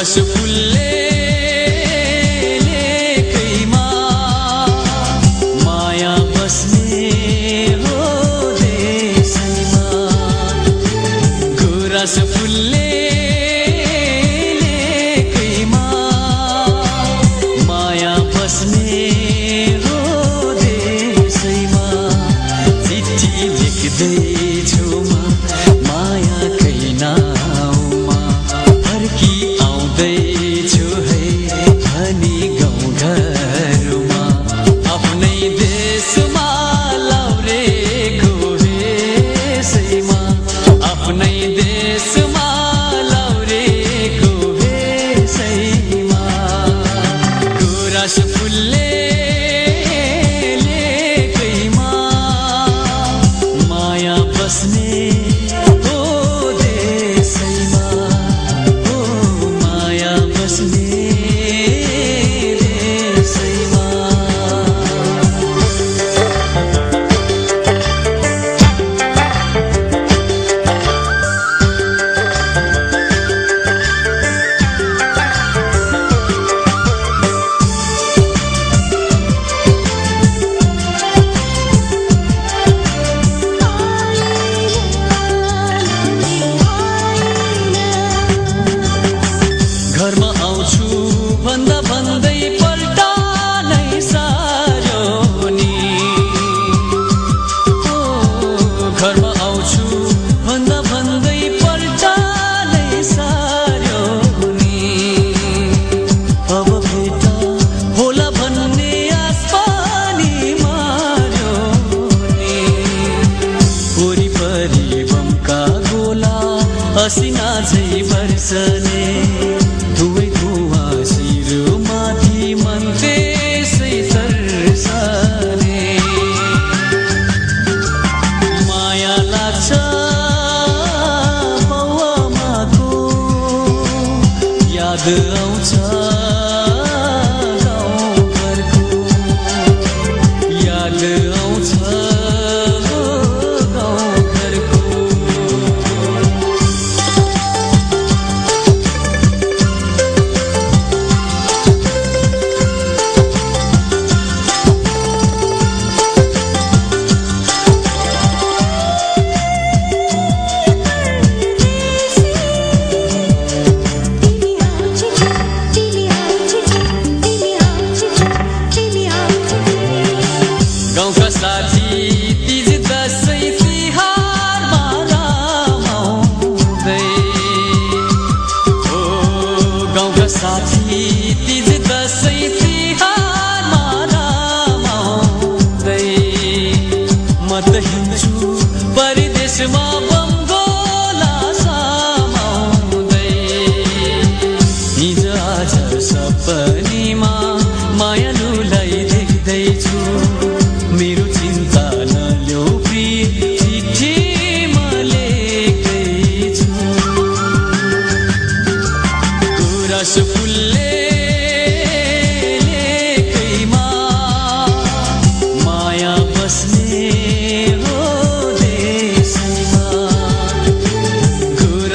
रस फुल्ले लेकैमा माया बस्ने हो देशमा। गुरस फुल्ले लेकैमा माया बस्ने हो चिठी लेख्दैछु म माझै वर्षले धुवै धुवा शिरो माथि मन त्यसै सर्सले माया लाग्छ याद چشمام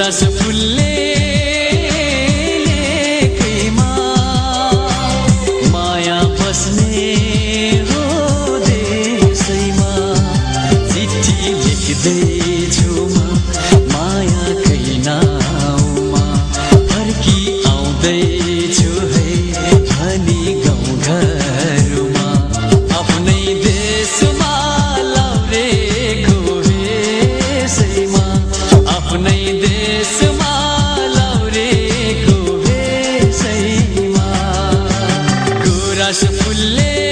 रसफुल्ले माया बस्ने हो देशैमा चिठी लेख्दैछु म माया कै नाउँमा फर्की आउँदै live.